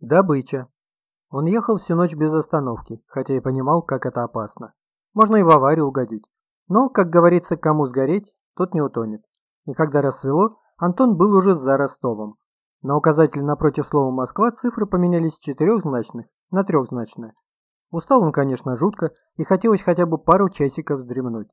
Добыча. Он ехал всю ночь без остановки, хотя и понимал, как это опасно. Можно и в аварию угодить. Но, как говорится, кому сгореть, тот не утонет. И когда рассвело, Антон был уже за Ростовом. На указателе напротив слова «Москва» цифры поменялись с четырехзначных на трехзначные. Устал он, конечно, жутко, и хотелось хотя бы пару часиков вздремнуть.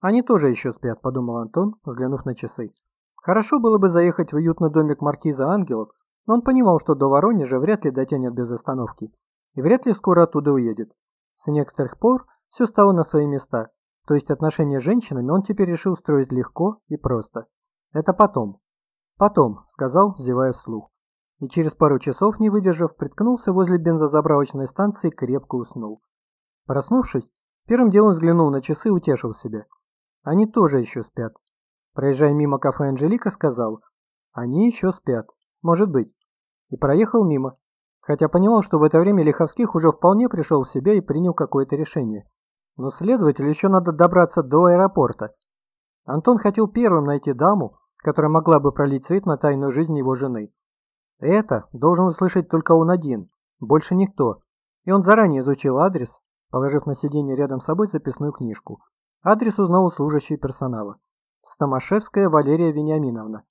«Они тоже еще спят», – подумал Антон, взглянув на часы. Хорошо было бы заехать в уютный домик маркиза Ангелов, но он понимал, что до Воронежа вряд ли дотянет без остановки, и вряд ли скоро оттуда уедет. С некоторых пор все стало на свои места, то есть отношения с женщинами он теперь решил строить легко и просто. Это потом. Потом, сказал, зевая вслух. И через пару часов, не выдержав, приткнулся возле бензозаправочной станции и крепко уснул. Проснувшись, первым делом взглянул на часы и утешил себя. Они тоже еще спят. Проезжая мимо кафе Анжелика, сказал, они еще спят. Может быть и проехал мимо, хотя понимал, что в это время Лиховских уже вполне пришел в себя и принял какое-то решение. Но следователю еще надо добраться до аэропорта. Антон хотел первым найти даму, которая могла бы пролить свет на тайную жизнь его жены. Это должен услышать только он один, больше никто. И он заранее изучил адрес, положив на сиденье рядом с собой записную книжку. Адрес узнал у служащей персонала. Стамашевская Валерия Вениаминовна.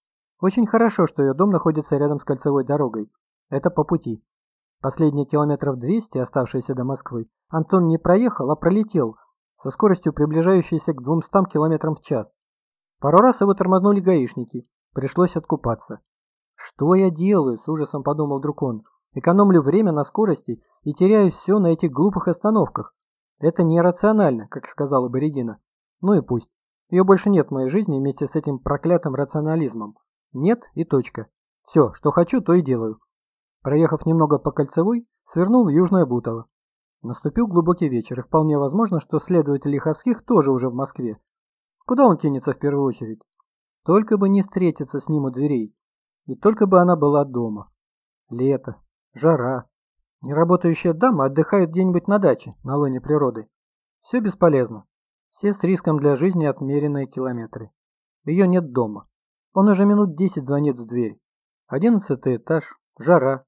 Очень хорошо, что ее дом находится рядом с кольцевой дорогой. Это по пути. Последние километров 200, оставшиеся до Москвы, Антон не проехал, а пролетел, со скоростью приближающейся к 200 км в час. Пару раз его тормознули гаишники, пришлось откупаться. «Что я делаю?» – с ужасом подумал вдруг он. «Экономлю время на скорости и теряю все на этих глупых остановках. Это нерационально, как сказала Бородина. Ну и пусть. Ее больше нет в моей жизни вместе с этим проклятым рационализмом. Нет и точка. Все, что хочу, то и делаю. Проехав немного по кольцевой, свернул в Южное Бутово. Наступил глубокий вечер, и вполне возможно, что следователь Лиховских тоже уже в Москве. Куда он кинется в первую очередь? Только бы не встретиться с ним у дверей. И только бы она была дома. Лето, жара. Неработающая дама отдыхает где-нибудь на даче, на лоне природы. Все бесполезно. Все с риском для жизни отмеренные километры. Ее нет дома. Он уже минут десять звонит в дверь. Одиннадцатый этаж, жара.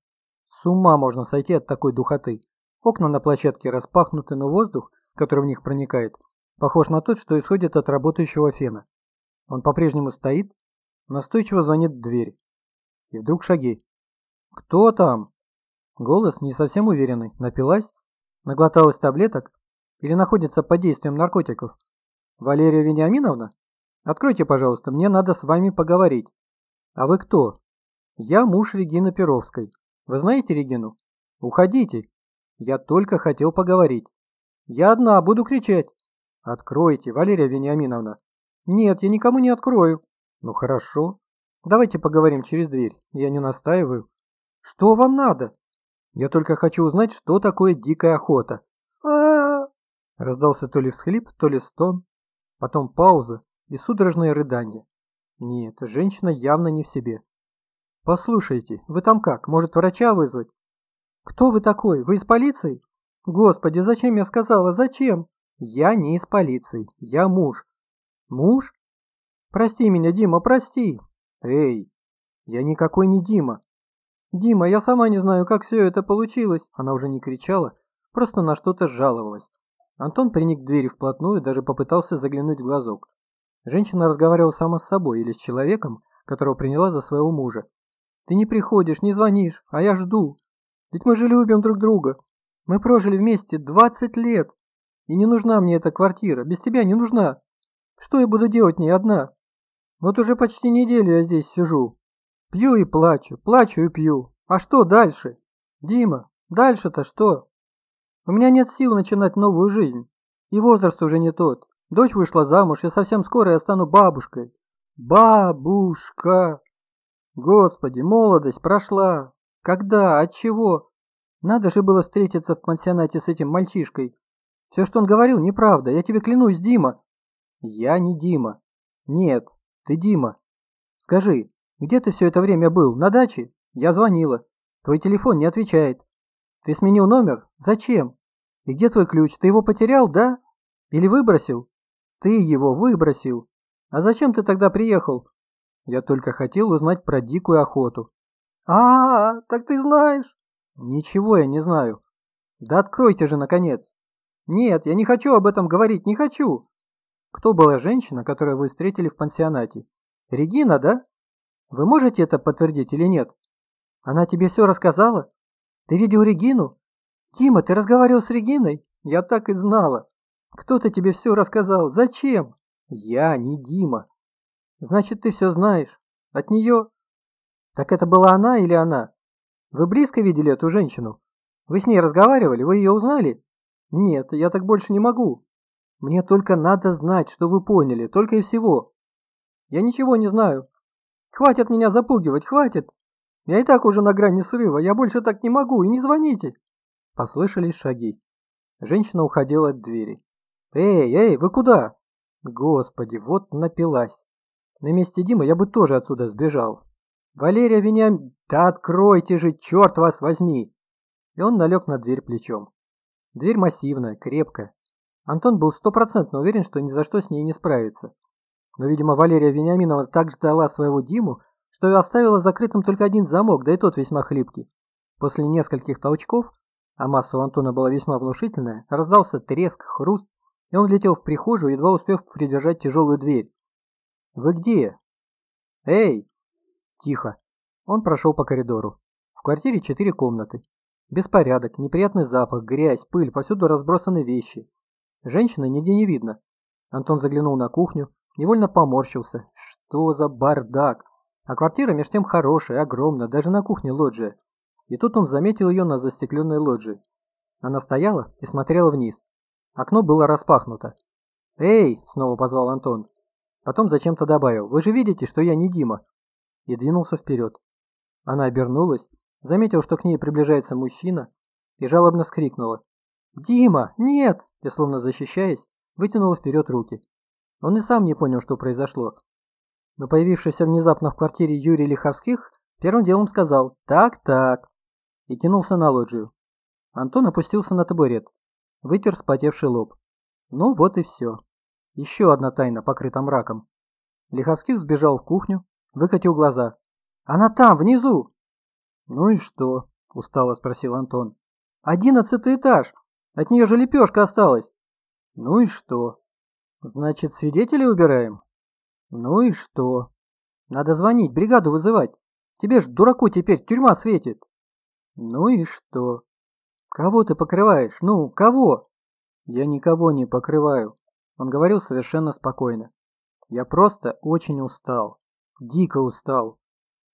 С ума можно сойти от такой духоты. Окна на площадке распахнуты, но воздух, который в них проникает, похож на тот, что исходит от работающего фена. Он по-прежнему стоит, настойчиво звонит в дверь. И вдруг шаги. «Кто там?» Голос не совсем уверенный. Напилась? Наглоталась таблеток? Или находится под действием наркотиков? «Валерия Вениаминовна?» Откройте, пожалуйста, мне надо с вами поговорить. А вы кто? Я муж Регины Перовской. Вы знаете Регину? Уходите. Я только хотел поговорить. Я одна, буду кричать. Откройте, Валерия Вениаминовна. Нет, я никому не открою. Ну хорошо. Давайте поговорим через дверь. Я не настаиваю. Что вам надо? Я только хочу узнать, что такое дикая охота. а, Раздался то ли всхлип, то ли стон. Потом пауза, и судорожное рыдание. Нет, женщина явно не в себе. «Послушайте, вы там как? Может, врача вызвать?» «Кто вы такой? Вы из полиции?» «Господи, зачем я сказала? Зачем?» «Я не из полиции. Я муж». «Муж?» «Прости меня, Дима, прости!» «Эй, я никакой не Дима!» «Дима, я сама не знаю, как все это получилось!» Она уже не кричала, просто на что-то жаловалась. Антон приник к двери вплотную, даже попытался заглянуть в глазок. Женщина разговаривала сама с собой или с человеком, которого приняла за своего мужа. «Ты не приходишь, не звонишь, а я жду. Ведь мы же любим друг друга. Мы прожили вместе 20 лет. И не нужна мне эта квартира, без тебя не нужна. Что я буду делать не одна? Вот уже почти неделю я здесь сижу. Пью и плачу, плачу и пью. А что дальше? Дима, дальше-то что? У меня нет сил начинать новую жизнь. И возраст уже не тот. Дочь вышла замуж, и совсем скоро я стану бабушкой. Бабушка! Господи, молодость прошла. Когда? От чего? Надо же было встретиться в пансионате с этим мальчишкой. Все, что он говорил, неправда. Я тебе клянусь, Дима. Я не Дима. Нет, ты Дима. Скажи, где ты все это время был? На даче? Я звонила. Твой телефон не отвечает. Ты сменил номер? Зачем? И где твой ключ? Ты его потерял, да? Или выбросил? Ты его выбросил. А зачем ты тогда приехал? Я только хотел узнать про дикую охоту. А, -а, -а так ты знаешь. Ничего я не знаю. Да откройте же, наконец. Нет, я не хочу об этом говорить, не хочу. Кто была женщина, которую вы встретили в пансионате? Регина, да? Вы можете это подтвердить или нет? Она тебе все рассказала? Ты видел Регину? Тима, ты разговаривал с Региной? Я так и знала. Кто-то тебе все рассказал. Зачем? Я не Дима. Значит, ты все знаешь. От нее? Так это была она или она? Вы близко видели эту женщину? Вы с ней разговаривали? Вы ее узнали? Нет, я так больше не могу. Мне только надо знать, что вы поняли, только и всего. Я ничего не знаю. Хватит меня запугивать, хватит. Я и так уже на грани срыва, я больше так не могу, и не звоните. Послышались шаги. Женщина уходила от двери. «Эй, эй, вы куда?» Господи, вот напилась. На месте Димы я бы тоже отсюда сбежал. Валерия Вениам... Да откройте же, черт вас возьми! И он налег на дверь плечом. Дверь массивная, крепкая. Антон был стопроцентно уверен, что ни за что с ней не справится. Но, видимо, Валерия Вениаминова так ждала своего Диму, что и оставила закрытым только один замок, да и тот весьма хлипкий. После нескольких толчков, а масса у Антона была весьма внушительная, раздался треск, хруст, и он летел в прихожую, едва успев придержать тяжелую дверь. «Вы где?» «Эй!» «Тихо!» Он прошел по коридору. В квартире четыре комнаты. Беспорядок, неприятный запах, грязь, пыль, повсюду разбросаны вещи. Женщины нигде не видно. Антон заглянул на кухню, невольно поморщился. Что за бардак! А квартира меж тем хорошая, огромная, даже на кухне лоджия. И тут он заметил ее на застекленной лоджии. Она стояла и смотрела вниз. Окно было распахнуто. «Эй!» – снова позвал Антон. Потом зачем-то добавил. «Вы же видите, что я не Дима!» И двинулся вперед. Она обернулась, заметила, что к ней приближается мужчина, и жалобно вскрикнула. «Дима! Нет!» И словно защищаясь, вытянула вперед руки. Он и сам не понял, что произошло. Но появившийся внезапно в квартире Юрий Лиховских первым делом сказал «Так-так» и кинулся на лоджию. Антон опустился на табурет вытер спотевший лоб. Ну вот и все. Еще одна тайна покрыта мраком. Лиховских сбежал в кухню, выкатил глаза. «Она там, внизу!» «Ну и что?» – устало спросил Антон. «Одиннадцатый этаж! От нее же лепешка осталась!» «Ну и что?» «Значит, свидетелей убираем?» «Ну и что?» «Надо звонить, бригаду вызывать. Тебе ж, дураку, теперь тюрьма светит!» «Ну и что?» «Кого ты покрываешь? Ну, кого?» «Я никого не покрываю», – он говорил совершенно спокойно. «Я просто очень устал. Дико устал».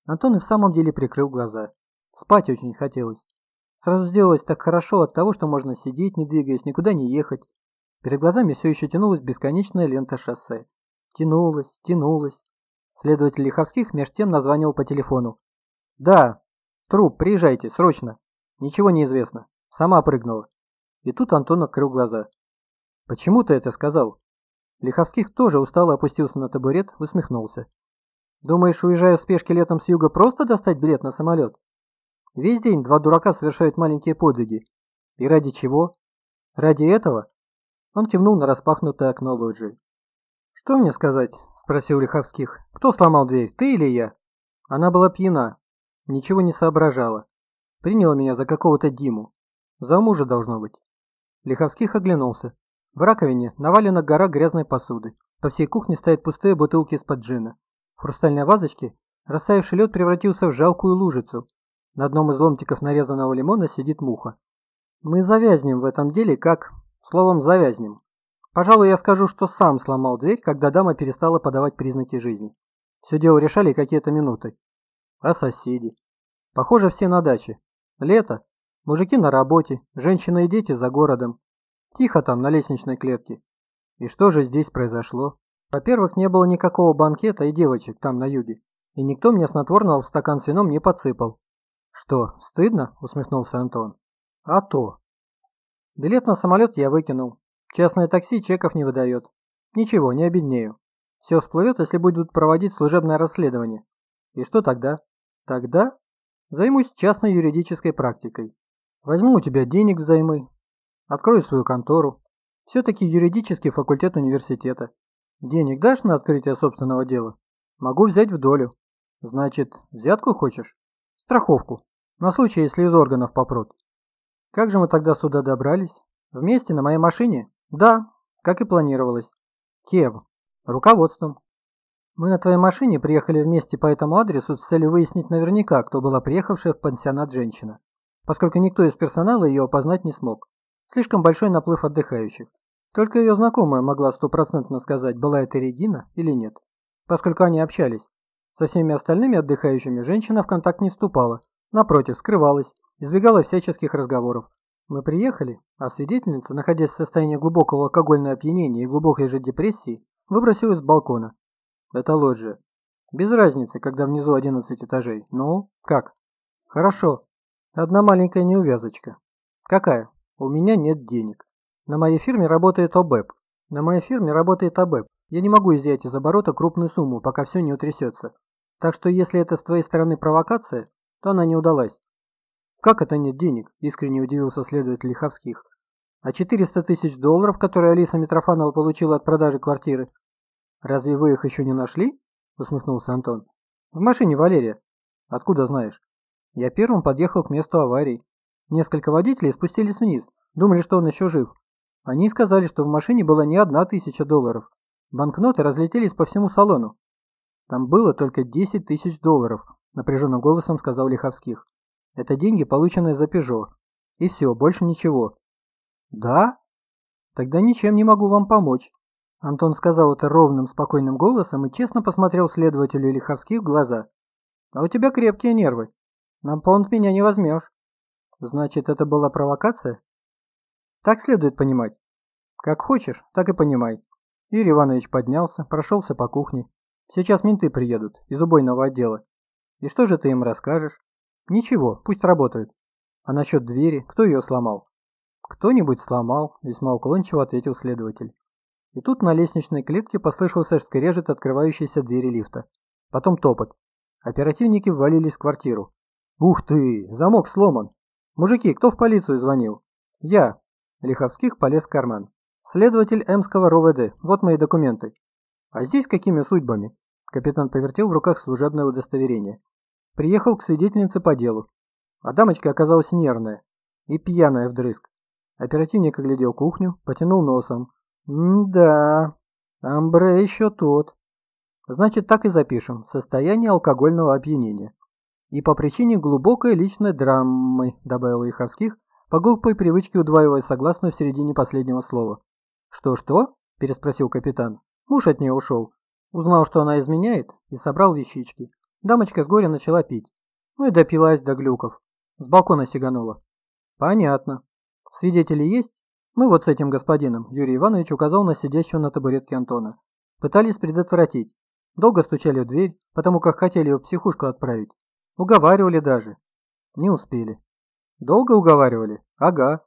Антон и в самом деле прикрыл глаза. Спать очень хотелось. Сразу сделалось так хорошо от того, что можно сидеть, не двигаясь, никуда не ехать. Перед глазами все еще тянулась бесконечная лента шоссе. Тянулась, тянулась. Следователь Лиховских меж тем названивал по телефону. «Да, труп, приезжайте, срочно. Ничего не известно». Сама прыгнула. И тут Антон открыл глаза. «Почему ты это сказал?» Лиховских тоже устало опустился на табурет, усмехнулся. «Думаешь, уезжая в спешке летом с юга, просто достать билет на самолет? Весь день два дурака совершают маленькие подвиги. И ради чего? Ради этого?» Он кивнул на распахнутое окно лоджии. «Что мне сказать?» – спросил Лиховских. «Кто сломал дверь, ты или я?» Она была пьяна, ничего не соображала. Приняла меня за какого-то Диму. За мужа должно быть. Лиховских оглянулся. В раковине навалена гора грязной посуды. По всей кухне стоят пустые бутылки из-под джина. В хрустальной вазочке растаявший лед превратился в жалкую лужицу. На одном из ломтиков нарезанного лимона сидит муха. Мы завязнем в этом деле как... Словом, завязнем. Пожалуй, я скажу, что сам сломал дверь, когда дама перестала подавать признаки жизни. Все дело решали какие-то минуты. А соседи? Похоже, все на даче. Лето, Мужики на работе, женщины и дети за городом. Тихо там, на лестничной клетке. И что же здесь произошло? Во-первых, не было никакого банкета и девочек там на юге. И никто мне снотворного в стакан с вином не подсыпал. Что, стыдно? Усмехнулся Антон. А то. Билет на самолет я выкинул. Частное такси чеков не выдает. Ничего, не обеднею. Все всплывет, если будут проводить служебное расследование. И что тогда? Тогда займусь частной юридической практикой. Возьму у тебя денег взаймы. Открою свою контору. Все-таки юридический факультет университета. Денег дашь на открытие собственного дела? Могу взять в долю. Значит, взятку хочешь? Страховку. На случай, если из органов попрут. Как же мы тогда сюда добрались? Вместе на моей машине? Да, как и планировалось. Кем? Руководством. Мы на твоей машине приехали вместе по этому адресу с целью выяснить наверняка, кто была приехавшая в пансионат женщина, поскольку никто из персонала ее опознать не смог. Слишком большой наплыв отдыхающих. Только ее знакомая могла стопроцентно сказать, была это Регина или нет, поскольку они общались. Со всеми остальными отдыхающими женщина в контакт не вступала, напротив, скрывалась, избегала всяческих разговоров. Мы приехали, а свидетельница, находясь в состоянии глубокого алкогольного опьянения и глубокой же депрессии, выбросилась с балкона. Это лоджия. Без разницы, когда внизу 11 этажей. Ну, как? Хорошо. Одна маленькая неувязочка. Какая? У меня нет денег. На моей фирме работает ОБЭП. На моей фирме работает ОБЭП. Я не могу изъять из оборота крупную сумму, пока все не утрясется. Так что если это с твоей стороны провокация, то она не удалась. Как это нет денег? Искренне удивился следователь Лиховских. А 400 тысяч долларов, которые Алиса Митрофанова получила от продажи квартиры? Разве вы их еще не нашли? Усмехнулся Антон. В машине Валерия. Откуда знаешь? Я первым подъехал к месту аварии. Несколько водителей спустились вниз, думали, что он еще жив. Они сказали, что в машине была не одна тысяча долларов. Банкноты разлетелись по всему салону. Там было только 10 тысяч долларов, напряженным голосом сказал Лиховских. Это деньги, полученные за Пежо. И все, больше ничего. Да? Тогда ничем не могу вам помочь. Антон сказал это ровным, спокойным голосом и честно посмотрел следователю Лиховских в глаза. А у тебя крепкие нервы. На понт меня не возьмешь. Значит, это была провокация? Так следует понимать. Как хочешь, так и понимай. Юрий Иванович поднялся, прошелся по кухне. Сейчас менты приедут из убойного отдела. И что же ты им расскажешь? Ничего, пусть работают. А насчет двери, кто ее сломал? Кто-нибудь сломал, весьма уклончиво ответил следователь. И тут на лестничной клетке послышался скрежет открывающейся двери лифта. Потом топот. Оперативники ввалились в квартиру. Ух ты, замок сломан. Мужики, кто в полицию звонил? Я, Лиховских полез в карман. «Следователь Эмского РОВД. Вот мои документы». «А здесь какими судьбами?» Капитан повертел в руках служебное удостоверение. Приехал к свидетельнице по делу. А дамочка оказалась нервная и пьяная вдрызг. Оперативник оглядел кухню, потянул носом. «М-да, амбре еще тот». «Значит, так и запишем. Состояние алкогольного опьянения». «И по причине глубокой личной драмы», добавил Иховских, по глупой привычке удваивая согласную в середине последнего слова. «Что-что?» – переспросил капитан. Муж от нее ушел. Узнал, что она изменяет, и собрал вещички. Дамочка с горя начала пить. Ну и допилась до глюков. С балкона сиганула. «Понятно. Свидетели есть?» Мы вот с этим господином, Юрий Иванович указал на сидящего на табуретке Антона. Пытались предотвратить. Долго стучали в дверь, потому как хотели его в психушку отправить. Уговаривали даже. Не успели. Долго уговаривали? Ага.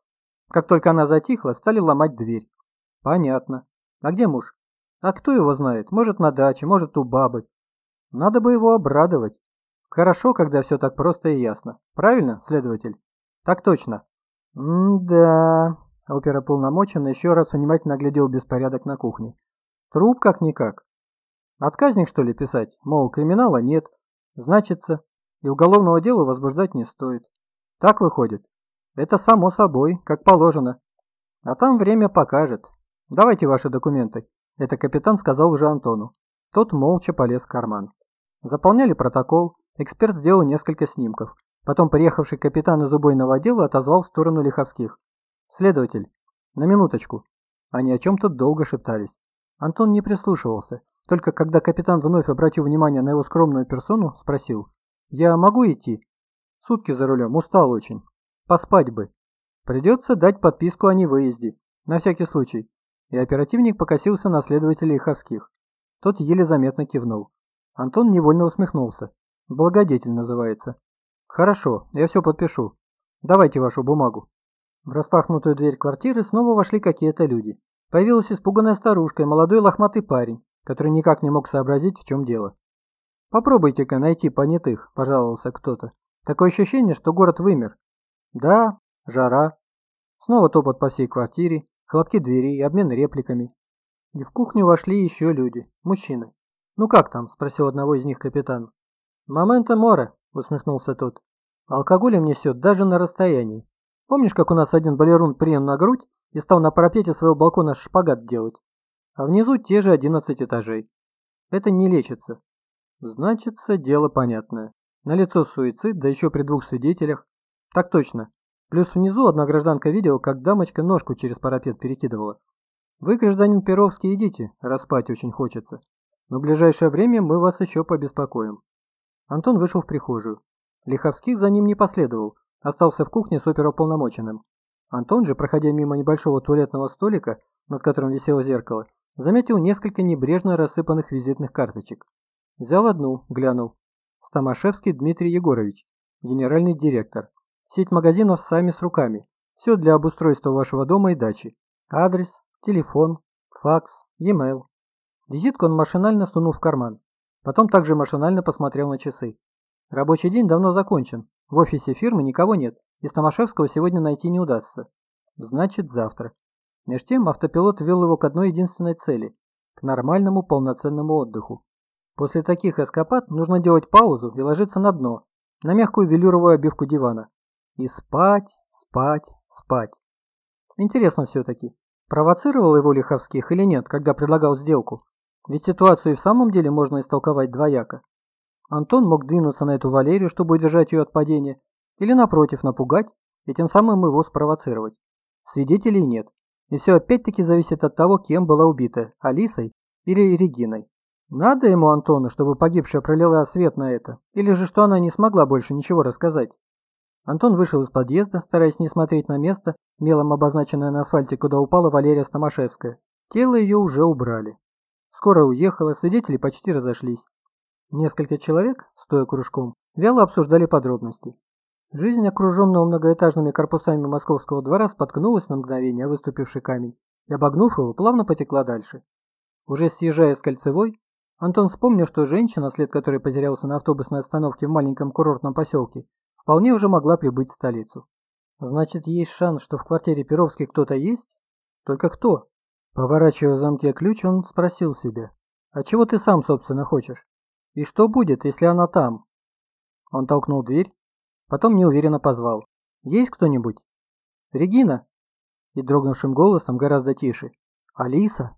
Как только она затихла, стали ломать дверь. Понятно. А где муж? А кто его знает? Может, на даче, может, у бабы. Надо бы его обрадовать. Хорошо, когда все так просто и ясно. Правильно, следователь? Так точно. М-да. Оперополномоченный еще раз внимательно оглядел беспорядок на кухне. Труп как-никак. Отказник, что ли, писать? Мол, криминала нет. Значится, и уголовного дела возбуждать не стоит. Так выходит? Это само собой, как положено. А там время покажет. Давайте ваши документы. Это капитан сказал уже Антону. Тот молча полез в карман. Заполняли протокол. Эксперт сделал несколько снимков. Потом приехавший капитан из убойного отдела отозвал в сторону Лиховских. «Следователь, на минуточку». Они о чем-то долго шептались. Антон не прислушивался. Только когда капитан вновь обратил внимание на его скромную персону, спросил. «Я могу идти?» Сутки за рулем, устал очень. Поспать бы. Придется дать подписку о невыезде. На всякий случай. И оперативник покосился на следователя Иховских. Тот еле заметно кивнул. Антон невольно усмехнулся. Благодетель называется. Хорошо, я все подпишу. Давайте вашу бумагу. В распахнутую дверь квартиры снова вошли какие-то люди. Появилась испуганная старушка и молодой лохматый парень, который никак не мог сообразить, в чем дело. «Попробуйте-ка найти понятых», – пожаловался кто-то. Такое ощущение, что город вымер. Да, жара. Снова топот по всей квартире, хлопки дверей, обмен репликами. И в кухню вошли еще люди, мужчины. «Ну как там?» – спросил одного из них капитан. «Момента море», – усмехнулся тот. Алкоголем несет даже на расстоянии. Помнишь, как у нас один балерун принял на грудь и стал на парапете своего балкона шпагат делать? А внизу те же 11 этажей. Это не лечится. Значится, дело понятное. На лицо суицид, да еще при двух свидетелях. Так точно. Плюс внизу одна гражданка видела, как дамочка ножку через парапет перекидывала. Вы, гражданин Перовский, идите, распать очень хочется. Но в ближайшее время мы вас еще побеспокоим. Антон вышел в прихожую. Лиховских за ним не последовал, остался в кухне с оперуполномоченным. Антон же, проходя мимо небольшого туалетного столика, над которым висело зеркало, заметил несколько небрежно рассыпанных визитных карточек. Взял одну, глянул. Стамашевский Дмитрий Егорович, генеральный директор. Сеть магазинов сами с руками. Все для обустройства вашего дома и дачи. Адрес, телефон, факс, e-mail. Визитку он машинально сунул в карман. Потом также машинально посмотрел на часы. Рабочий день давно закончен. В офисе фирмы никого нет, и Стамашевского сегодня найти не удастся. Значит, завтра. Меж тем автопилот вел его к одной единственной цели – к нормальному полноценному отдыху. После таких эскапад нужно делать паузу и ложиться на дно, на мягкую велюровую обивку дивана. И спать, спать, спать. Интересно все-таки, провоцировал его Лиховских или нет, когда предлагал сделку? Ведь ситуацию и в самом деле можно истолковать двояко. Антон мог двинуться на эту Валерию, чтобы удержать ее от падения, или напротив напугать и тем самым его спровоцировать. Свидетелей нет. И все опять-таки зависит от того, кем была убита – Алисой или Региной. Надо ему, Антону, чтобы погибшая пролила свет на это, или же что она не смогла больше ничего рассказать. Антон вышел из подъезда, стараясь не смотреть на место, мелом обозначенное на асфальте, куда упала Валерия Стамашевская. Тело ее уже убрали. Скоро уехала, свидетели почти разошлись. Несколько человек, стоя кружком, вяло обсуждали подробности. Жизнь окруженного многоэтажными корпусами московского двора споткнулась на мгновение о выступивший камень и, обогнув его, плавно потекла дальше. Уже съезжая с кольцевой, Антон вспомнил, что женщина, след которой потерялся на автобусной остановке в маленьком курортном поселке, вполне уже могла прибыть в столицу. Значит, есть шанс, что в квартире Перовских кто-то есть? Только кто? Поворачивая в замке ключ, он спросил себя, «А чего ты сам, собственно, хочешь? И что будет, если она там?» Он толкнул дверь, потом неуверенно позвал, «Есть кто-нибудь?» «Регина!» И дрогнувшим голосом, гораздо тише, «Алиса!»